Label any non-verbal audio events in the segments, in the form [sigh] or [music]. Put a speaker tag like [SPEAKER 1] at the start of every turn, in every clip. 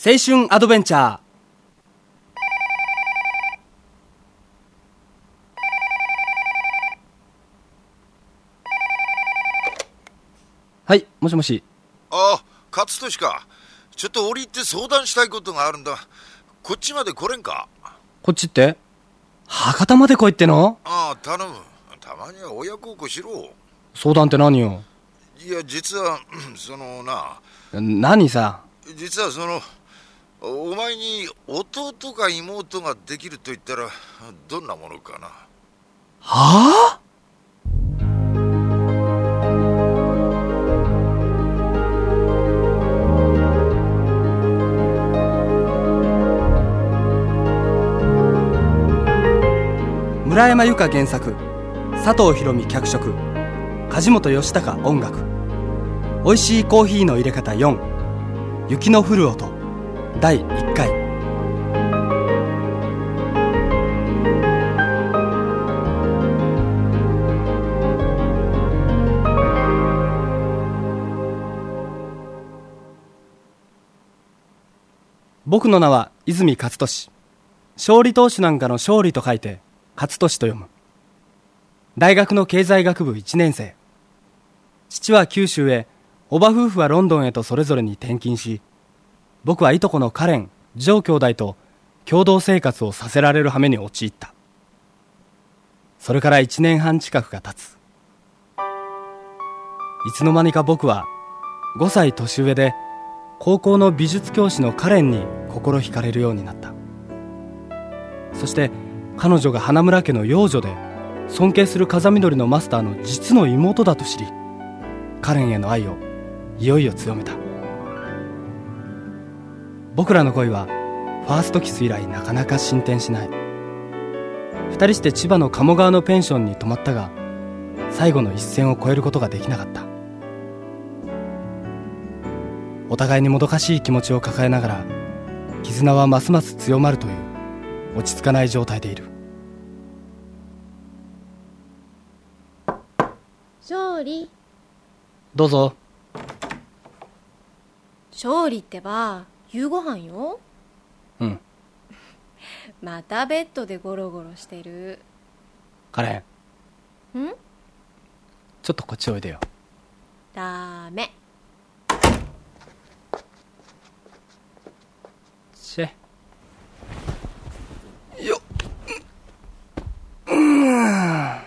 [SPEAKER 1] 青春アドベンチャー。はいもしもし。
[SPEAKER 2] ああ勝利か。ちょっと折り入って相談したいことがあるんだ。こっちまで来れんか？
[SPEAKER 1] こっちって？博多まで来いっての？
[SPEAKER 2] ああ頼む。たまには親孝行しろ。
[SPEAKER 1] 相談って何よ？
[SPEAKER 2] いや実は [clears throat] そのな。
[SPEAKER 1] 何さ？
[SPEAKER 2] 実はそのお前に弟か妹ができると言ったらどんなものかな？
[SPEAKER 1] はあ？村山由佳原作佐藤博美脚色梶本義孝音楽。美味しいコーヒーの入れ方4雪の降る音。第1回。僕の名は泉勝利。勝利投手なんかの勝利と書いて勝利と読む。大学の経済学部1年生。父は九州へ叔母夫婦はロンドンへとそれぞれに転勤し僕はいとこのカレンジョー兄弟と共同生活をさせられる羽目に陥った。それから1年半近くが経つ。いつの間にか僕は5歳年上で高校の美術教師のカレンに心惹かれるようになった。そして彼女が花村家の養女で尊敬する風緑のマスターの実の妹だと知りカレンへの愛をいよいよ強めた。僕らの恋はファーストキス以来なかなか進展しない。二人して千葉の鴨川のペンションに泊まったが最後の一線を越えることができなかった。お互いにもどかしい気持ちを抱えながら絆はますます強まるという落ち着かない状態でいる。
[SPEAKER 3] 勝利。
[SPEAKER 1] どうぞ。
[SPEAKER 3] 勝利ってば夕ご飯よ？
[SPEAKER 1] うん。[laughs]
[SPEAKER 3] またベッドでゴロゴロしてる。
[SPEAKER 1] カレン
[SPEAKER 3] ん？
[SPEAKER 1] ちょっとこっちおいでよ。
[SPEAKER 3] ダメ。
[SPEAKER 1] シェ。よっ。うん。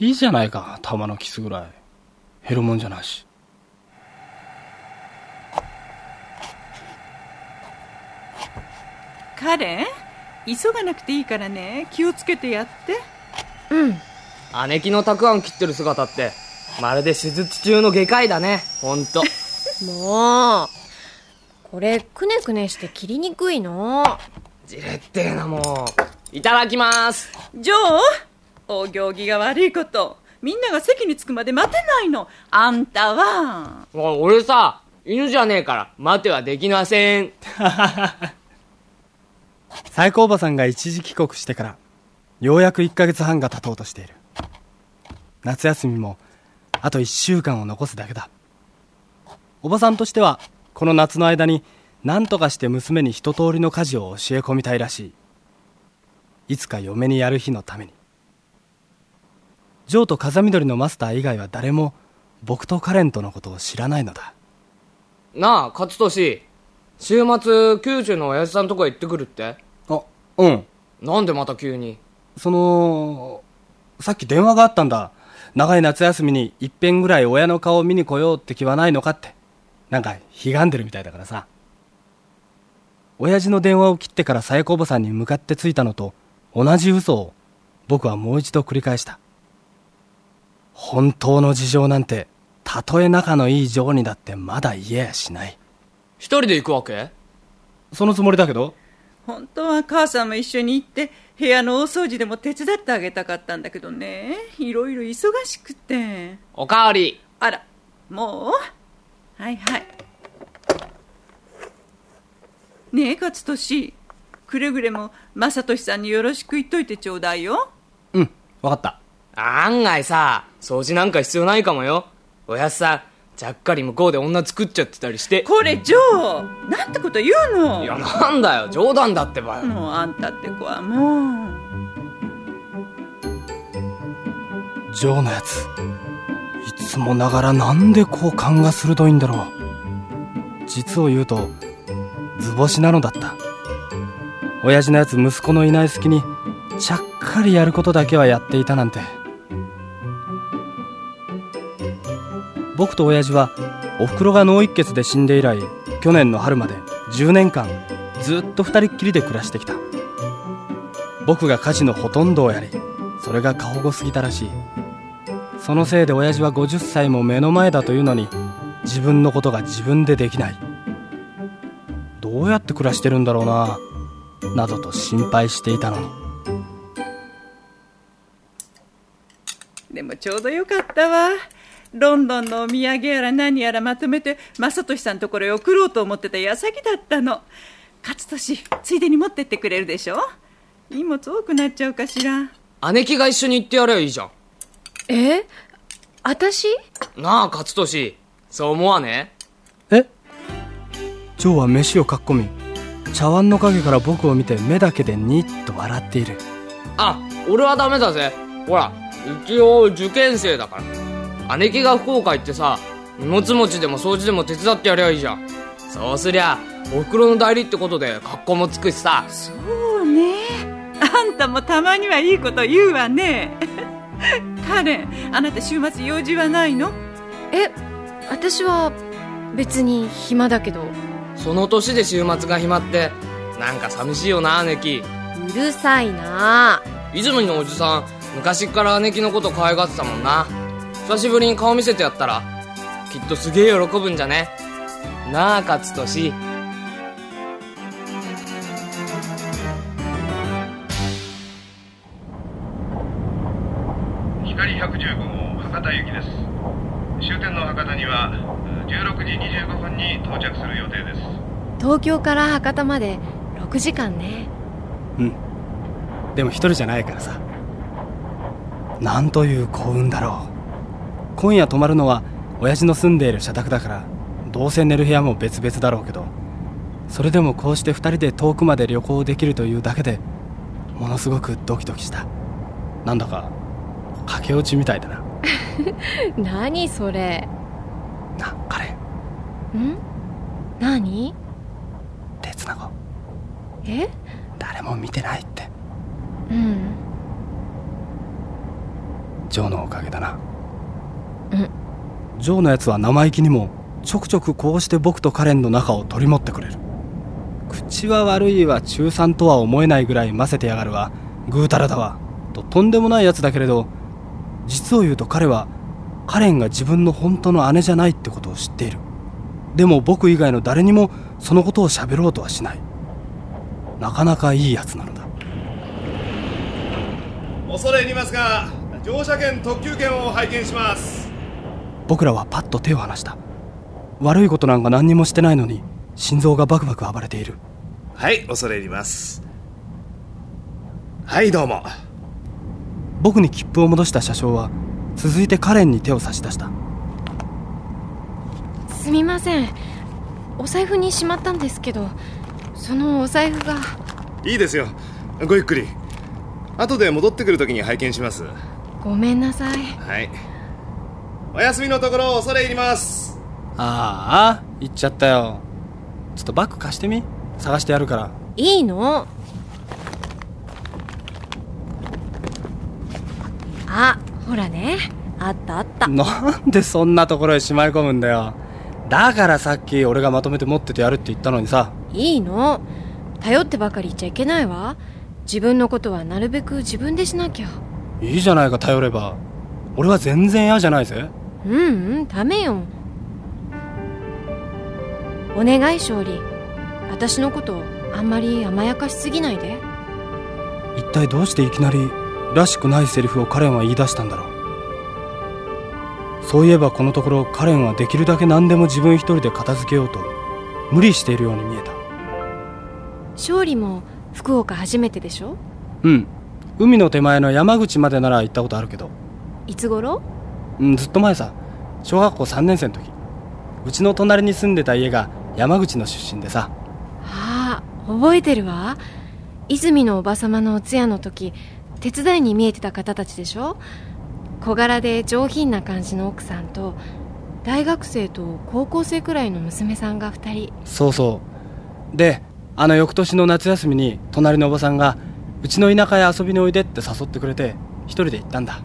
[SPEAKER 1] いいじゃないか玉のキスぐらい。減るもんじゃなし
[SPEAKER 4] カレン急がなくていいからね。気をつけてやって。
[SPEAKER 3] うん。
[SPEAKER 5] 姉貴のたくあん切ってる姿ってまるで手術中の外科医だね。ほんと。[laughs]
[SPEAKER 3] もう。これくねくねして切りにくいの。
[SPEAKER 5] じれってえなもう。いただきます。
[SPEAKER 4] ジョーお行儀が悪いこと。みんなが席に着くまで待てないの。あんたは。
[SPEAKER 5] 俺さ犬じゃねえから待てはできません [laughs]
[SPEAKER 1] 最高おばさんが一時帰国してからようやく1ヶ月半が経とうとしている。夏休みもあと1週間を残すだけだ。おばさんとしてはこの夏の間に何とかして娘に一通りの家事を教え込みたいらしい。いつか嫁にやる日のために。ジョーと風緑のマスター以外は誰も僕とカレントのことを知らないのだ。
[SPEAKER 5] なあ勝利。週末九州の親父さんとこへ行ってくるって？
[SPEAKER 1] あうん。
[SPEAKER 5] なんでまた急に？
[SPEAKER 1] そのさっき電話があったんだ。長い夏休みにいっぺんぐらい親の顔を見に来ようって気はないのかって。なんかひがんでるみたいだからさ。親父の電話を切ってから佐子おばさんに向かってついたのと同じ嘘を僕はもう一度繰り返した。本当の事情なんてたとえ仲のいいジョーにだってまだ言えやしない
[SPEAKER 5] 一人で行くわけ？
[SPEAKER 1] そのつもりだけど？
[SPEAKER 4] 本当は母さんも一緒に行って部屋の大掃除でも手伝ってあげたかったんだけどね。いろいろ忙しくて。
[SPEAKER 5] おかわり。
[SPEAKER 4] あらもう？はいはい。ねえ勝利くれぐれも正俊さんによろしく言っといてちょうだいよ。
[SPEAKER 1] うん分かった。
[SPEAKER 5] 案外さ掃除なんか必要ないかもよ。おやっさんちゃっかり向こうで女作っちゃってたりして。
[SPEAKER 4] これジョーなんてこと言うの？
[SPEAKER 5] いやなんだよ冗談だってばよ。
[SPEAKER 4] もうあんたって子はもう。
[SPEAKER 1] ジョーのやついつもながらなんでこう勘が鋭いんだろう。実を言うと図星なのだった。親父のやつ息子のいない隙にちゃっかりやることだけはやっていたなんて僕と親父はおふくろが脳一血で死んで以来去年の春まで10年間ずっと二人っきりで暮らしてきた。僕が家事のほとんどをやりそれが過保護すぎたらしい。そのせいで親父は50歳も目の前だというのに自分のことが自分でできない。どうやって暮らしてるんだろうななどと心配していたのに。
[SPEAKER 4] でもちょうどよかったわ。ロンドンのお土産やら何やらまとめて正俊さんのところへ送ろうと思ってた矢先だったの。勝俊ついでに持ってってくれるでしょ？荷物多くなっちゃうかしら。
[SPEAKER 5] 姉貴が一緒に行ってやればいいじゃん。
[SPEAKER 3] え？私？
[SPEAKER 5] なあ勝利そう思わね？
[SPEAKER 1] え？ジョーは飯をかっこみ茶碗の陰から僕を見て目だけでニッと笑っている。
[SPEAKER 5] あ俺はダメだぜ。ほら一応受験生だから姉貴が福岡行ってさ荷物持ちでも掃除でも手伝ってやりゃいいじゃん。そうすりゃおふくろの代理ってことで格好もつくしさ。
[SPEAKER 4] そうね。あんたもたまにはいいこと言うわね。カレンあなた週末用事はないの？
[SPEAKER 3] え私は別に暇だけど。
[SPEAKER 5] その年で週末が暇ってなんか寂しいよな姉貴。
[SPEAKER 3] うるさいな。
[SPEAKER 5] 泉のおじさん昔っから姉貴のこと可愛がってたもんな久しぶりに顔見せてやったらきっとすげえ喜ぶんじゃね？なあ勝利
[SPEAKER 6] 光110号博多行きです。終点の博多には16時25分に到着する予定です。
[SPEAKER 3] 東京から博多まで6時間ね。
[SPEAKER 1] うん。でも一人じゃないからさ。なんという幸運だろう今夜泊まるのは親父の住んでいる社宅だからどうせ寝る部屋も別々だろうけど。それでもこうして二人で遠くまで旅行できるというだけでものすごくドキドキした。なんだか駆け落ちみたいだな。[laughs]
[SPEAKER 3] 何それ？
[SPEAKER 1] な彼。
[SPEAKER 3] ん？何？
[SPEAKER 1] 手つなごう。
[SPEAKER 3] え？
[SPEAKER 1] 誰も見てないって。
[SPEAKER 3] うん。
[SPEAKER 1] ジョーのおかげだな。
[SPEAKER 3] うん
[SPEAKER 1] ジョーのやつは生意気にもちょくちょくこうして僕とカレンの仲を取り持ってくれる。口は悪いわ中3とは思えないぐらいませてやがるわ。ぐうたらだわ。ととんでもないやつだけれど実を言うと彼はカレンが自分の本当の姉じゃないってことを知っている。でも僕以外の誰にもそのことを喋ろうとはしない。なかなかいいやつなのだ。
[SPEAKER 6] 恐れ入りますが乗車券特急券を拝見します
[SPEAKER 1] 僕らはパッと手を離した。悪いことなんか何にもしてないのに心臓がバクバク暴れている。
[SPEAKER 6] はい恐れ入ります。はいどうも。
[SPEAKER 1] 僕に切符を戻した車掌は続いてカレンに手を差し出した。
[SPEAKER 3] すみません。お財布にしまったんですけどそのお財布が。
[SPEAKER 6] いいですよ。ごゆっくり。後で戻ってくるときに拝見します。
[SPEAKER 3] ごめんなさい。
[SPEAKER 6] はいお休みのところ恐れ入ります。
[SPEAKER 1] ああ行っちゃったよ。ちょっとバッグ貸してみ。探してやるから。
[SPEAKER 3] いいの。あほらね。あったあった。
[SPEAKER 1] なんでそんなところへしまい込むんだよ。だからさっき俺がまとめて持っててやるって言ったのにさ。
[SPEAKER 3] いいの。頼ってばかり言っちゃいけないわ。自分のことはなるべく自分でしなきゃ。
[SPEAKER 1] いいじゃないか頼れば俺は全然嫌じゃないぜ。
[SPEAKER 3] うんうんダメよ。お願い勝利。私のことあんまり甘やかしすぎないで。
[SPEAKER 1] 一体どうしていきなりらしくないセリフをカレンは言い出したんだろう。そういえばこのところカレンはできるだけ何でも自分一人で片付けようと無理しているように見えた。
[SPEAKER 3] 勝利も福岡初めてでしょ？
[SPEAKER 1] うん。海の手前の山口までなら行ったことあるけど、
[SPEAKER 3] いつ頃？
[SPEAKER 1] うん、ずっと前さ。小学校3年生の時。うちの隣に住んでた家が山口の出身でさ。
[SPEAKER 3] ああ覚えてるわ。泉のおば様のお通夜の時手伝いに見えてた方たちでしょ？小柄で上品な感じの奥さんと大学生と高校生くらいの娘さんが2人。
[SPEAKER 1] そうそう。であの翌年の夏休みに隣のおばさんがうちの田舎へ遊びにおいでって誘ってくれて一人で行ったんだ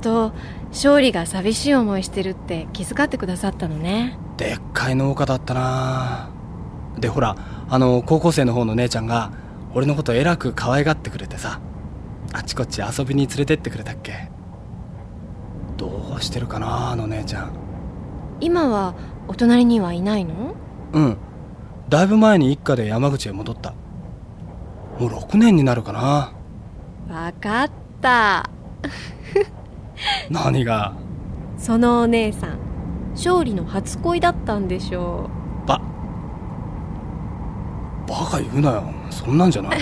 [SPEAKER 3] と勝利が寂しい思いしてるって気遣ってくださったのね。
[SPEAKER 1] でっかい農家だったな。でほらあの高校生の方の姉ちゃんが俺のことえらく可愛がってくれてさあちこち遊びに連れてってくれたっけ。どうしてるかなあの姉ちゃん。
[SPEAKER 3] 今はお隣にはいないの？
[SPEAKER 1] うん。だいぶ前に一家で山口へ戻った。もう6年になるかな。
[SPEAKER 3] わかった [laughs]
[SPEAKER 1] 何が？
[SPEAKER 3] そのお姉さん勝利の初恋だったんでしょ
[SPEAKER 1] ババカ言うなよ。そんなんじゃない。
[SPEAKER 3] う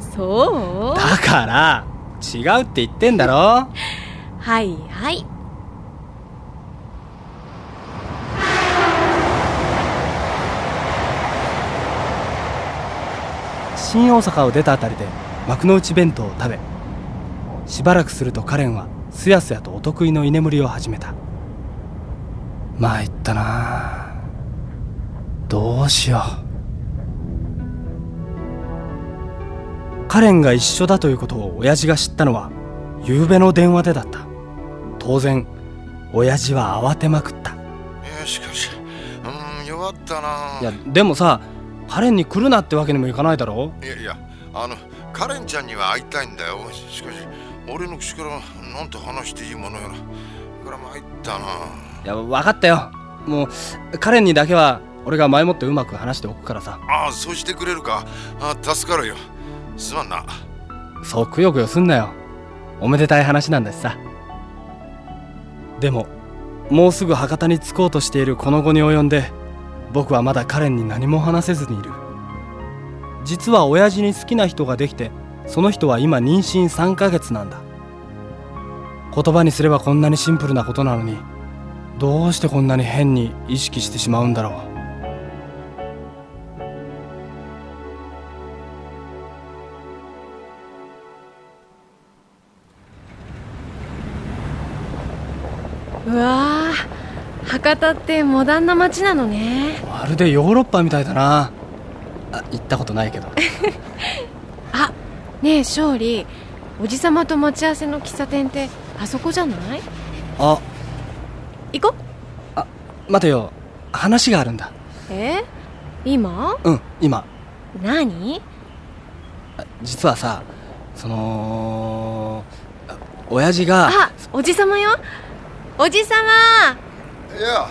[SPEAKER 3] [laughs] そう？
[SPEAKER 1] だから違うって言ってんだろ。[laughs]
[SPEAKER 3] はいはい。
[SPEAKER 1] 新大阪を出たあたりで幕の内弁当を食べしばらくするとカレンはすやすやとお得意の居眠りを始めた。参ったな。どうしよう。カレンが一緒だということを親父が知ったのは夕べの電話でだった。当然親父は慌てまくった。
[SPEAKER 2] いやしかしうん弱ったな。い
[SPEAKER 1] やでもさカレンに来るなってわけにもいかないだろ。
[SPEAKER 2] いやいやあのカレンちゃんには会いたいんだよ。しかし俺の口から何と話していいものやら。これ参ったな。い
[SPEAKER 1] や分かったよ。もうカレンにだけは俺が前もってうまく話しておくからさ。
[SPEAKER 2] ああそうしてくれるか。あ助かるよ。すまんな。
[SPEAKER 1] そうくよくよすんなよ。おめでたい話なんだしさ。でももうすぐ博多に着こうとしているこの後に及んで僕はまだカレンに何も話せずにいる。実は親父に好きな人ができてその人は今妊娠3ヶ月なんだ。言葉にすればこんなにシンプルなことなのにどうしてこんなに変に意識してしまうんだろう。
[SPEAKER 3] うわー博多ってモダンな街なのね。
[SPEAKER 1] まるでヨーロッパみたいだな。あ行ったことないけど。
[SPEAKER 3] あ [laughs] ねえ勝利。おじさまと待ち合わせの喫茶店ってあそこじゃない？
[SPEAKER 1] あ。
[SPEAKER 3] 行こ
[SPEAKER 1] 待てよ。話があるんだ。
[SPEAKER 3] え？今？
[SPEAKER 1] うん今。
[SPEAKER 3] 何？
[SPEAKER 1] 実はさそのあ親父が。
[SPEAKER 3] あおじさまよ。おじさま。
[SPEAKER 2] いや。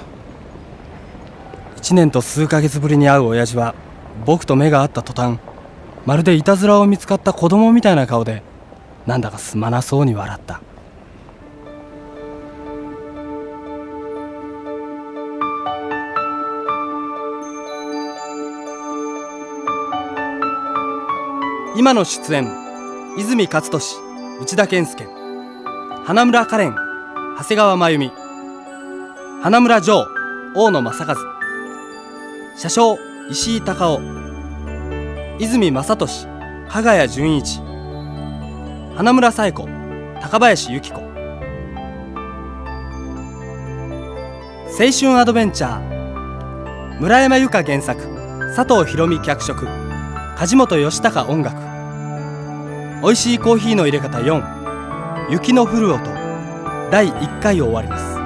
[SPEAKER 1] 1年と数ヶ月ぶりに会う親父は僕と目が合った途端まるでいたずらを見つかった子供みたいな顔でなんだかすまなそうに笑った。今の出演泉勝利内田健介花村カレン長谷川真由美花村城大野正和車掌石井隆夫泉正俊加賀谷純一花村紗友子高林由紀子。青春アドベンチャー村山由佳原作佐藤博美脚色梶本義孝音楽。美味しいコーヒーの入れ方4雪の降る音第1回を終わります。